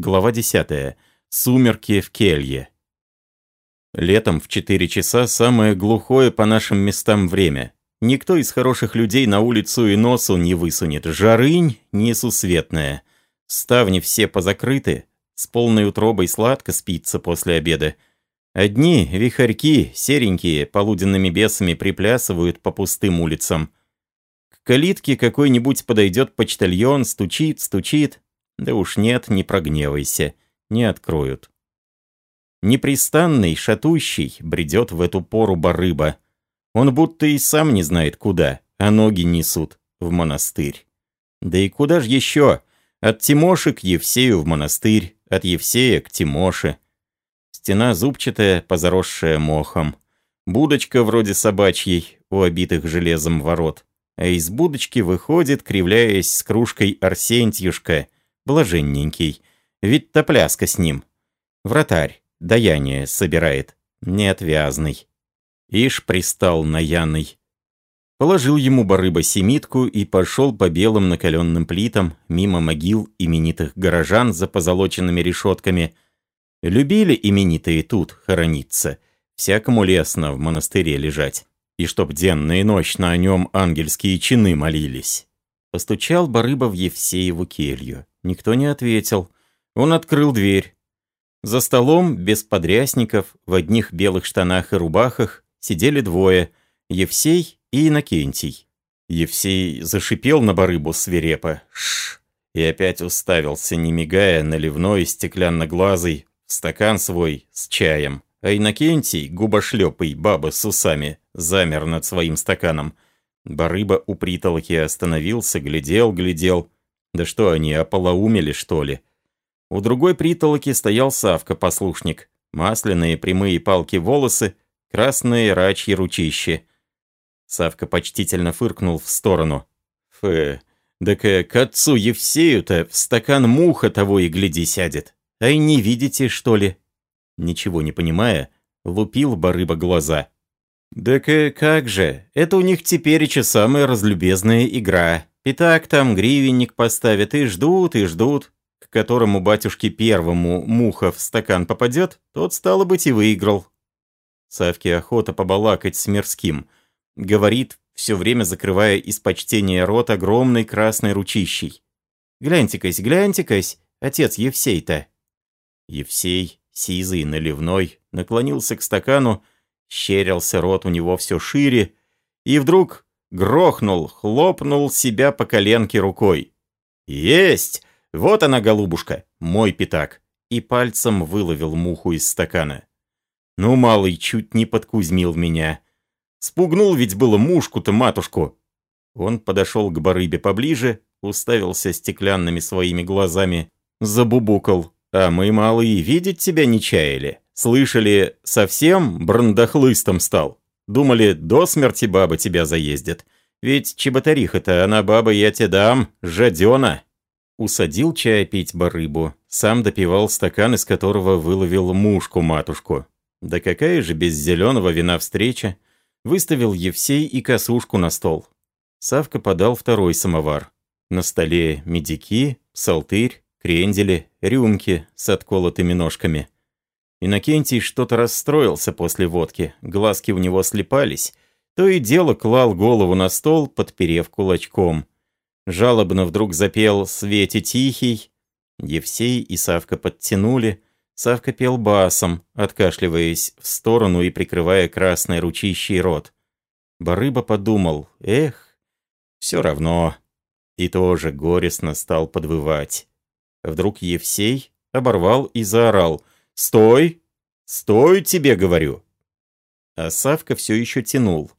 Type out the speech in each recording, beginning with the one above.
Глава 10. Сумерки в келье. Летом в 4 часа самое глухое по нашим местам время. Никто из хороших людей на улицу и носу не высунет. Жарынь несусветная. Ставни все позакрыты. С полной утробой сладко спится после обеда. Одни вихарьки, серенькие, полуденными бесами приплясывают по пустым улицам. К калитке какой-нибудь подойдет почтальон, стучит, стучит. Да уж нет, не прогневайся, не откроют. Непрестанный, шатущий, бредет в эту пору барыба. Он будто и сам не знает куда, а ноги несут в монастырь. Да и куда же еще? От Тимоши к Евсею в монастырь, от Евсея к Тимоше. Стена зубчатая, позаросшая мохом. Будочка вроде собачьей, у обитых железом ворот. А из будочки выходит, кривляясь с кружкой Арсентьюшка, блаженненький. Ведь топляска с ним. Вратарь, даяние собирает, неотвязный. Ишь пристал на Яной. Положил ему барыба семитку и пошел по белым накаленным плитам мимо могил именитых горожан за позолоченными решетками. Любили именитые тут хорониться. Всякому лестно в монастыре лежать. И чтоб денно и ночно о нем ангельские чины молились. Постучал барыба в Евсееву келью. Никто не ответил. Он открыл дверь. За столом, без подрясников, в одних белых штанах и рубахах, сидели двое — Евсей и Иннокентий. Евсей зашипел на барыбу свирепо «Шш!» и опять уставился, не мигая, наливной, стеклянно-глазый, в стакан свой с чаем. А Иннокентий, губошлепый, баба с усами, замер над своим стаканом. Барыба у притолоки остановился, глядел, глядел. Да что они, ополоумели, что ли? У другой притолоки стоял Савка-послушник. Масляные прямые палки волосы, красные рачьи ручищи. Савка почтительно фыркнул в сторону. Фэ, да к, к отцу Евсею-то в стакан муха того и гляди сядет. Ай, не видите, что ли? Ничего не понимая, лупил барыба глаза. «Да как же, это у них теперь еще самая разлюбезная игра. Пятак там, гривенник поставят и ждут, и ждут. К которому батюшке первому муха в стакан попадет, тот, стало быть, и выиграл». Савке охота побалакать с мирским – Говорит, все время закрывая из почтения рот огромной красной ручищей. «Гляньте-кась, гляньте-кась, отец Евсей-то!» Евсей, сизый, наливной, наклонился к стакану, щерился рот у него все шире, и вдруг грохнул, хлопнул себя по коленке рукой. «Есть! Вот она, голубушка, мой пятак!» И пальцем выловил муху из стакана. «Ну, малый, чуть не подкузмил меня. Спугнул ведь было мушку-то матушку. Он подошел к барыбе поближе, уставился стеклянными своими глазами, забубукал. А мы, малые, видеть тебя не чаяли. Слышали, совсем брандахлыстом стал. Думали, до смерти баба тебя заездит. Ведь чеботариха-то она, баба, я тебе дам, жадена. Усадил чай пить барыбу, сам допивал стакан, из которого выловил мушку-матушку. Да какая же без зеленого вина встреча? Выставил Евсей и косушку на стол. Савка подал второй самовар. На столе медики, псалтырь, крендели, рюмки с отколотыми ножками. Иннокентий что-то расстроился после водки, глазки у него слепались, то и дело клал голову на стол, подперев кулачком. Жалобно вдруг запел «Свете тихий». Евсей и Савка подтянули, Савка пел басом, откашливаясь в сторону и прикрывая красной ручищей рот. Барыба подумал, эх, все равно. И тоже горестно стал подвывать. Вдруг Евсей оборвал и заорал. «Стой! Стой, тебе говорю!» А Савка все еще тянул.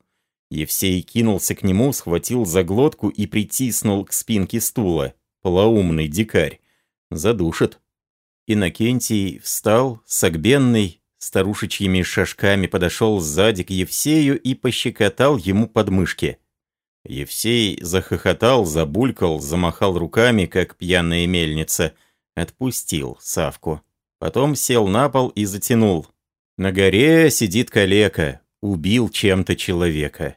Евсей кинулся к нему, схватил за глотку и притиснул к спинке стула. Полоумный дикарь. Задушит. Иннокентий встал, согбенный, старушечьими шажками подошел сзади к Евсею и пощекотал ему подмышки. Евсей захохотал, забулькал, замахал руками, как пьяная мельница, отпустил Савку. Потом сел на пол и затянул. На горе сидит калека, убил чем-то человека.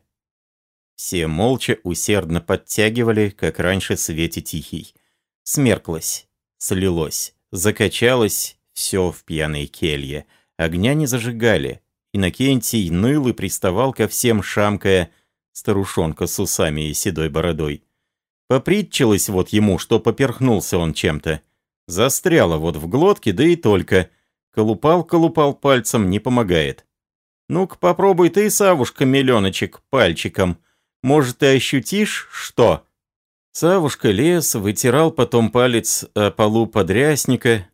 Все молча усердно подтягивали, как раньше свете тихий. Смерклось, слилось закачалось все в пьяной келье. Огня не зажигали. Иннокентий ныл и приставал ко всем, шамкая старушонка с усами и седой бородой. Попритчилось вот ему, что поперхнулся он чем-то. Застряло вот в глотке, да и только. Колупал-колупал пальцем, не помогает. Ну-ка попробуй ты, Савушка, миллионочек, пальчиком. Может, ты ощутишь, что? Савушка лез, вытирал потом палец о полу подрясника.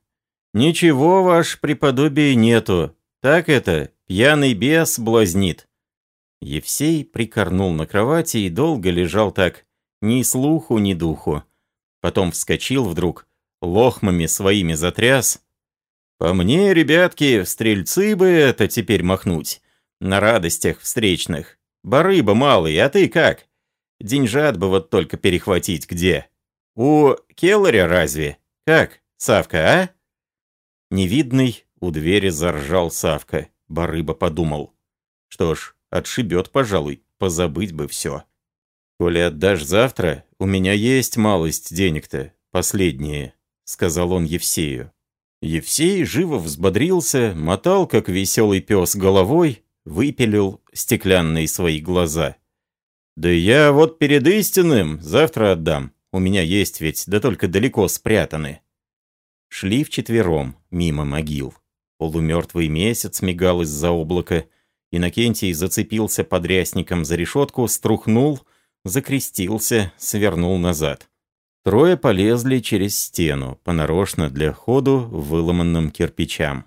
Ничего, ваш преподобие, нету. Так это, пьяный бес блазнит. Евсей прикорнул на кровати и долго лежал так, ни слуху, ни духу. Потом вскочил вдруг, лохмами своими затряс. «По мне, ребятки, стрельцы бы это теперь махнуть. На радостях встречных. Барыба малый, а ты как? Деньжат бы вот только перехватить где? У Келларя разве? Как, Савка, а?» Невидный у двери заржал Савка. Барыба подумал. «Что ж, отшибет, пожалуй, позабыть бы все». «Коли отдашь завтра, у меня есть малость денег-то, последние», — сказал он Евсею. Евсей живо взбодрился, мотал, как веселый пес, головой, выпилил стеклянные свои глаза. «Да я вот перед истинным завтра отдам. У меня есть ведь, да только далеко спрятаны». Шли вчетвером, мимо могил. Полумертвый месяц мигал из-за облака. Иннокентий зацепился подрясником за решетку, струхнул — закрестился, свернул назад. Трое полезли через стену, понарочно для ходу выломанным кирпичам.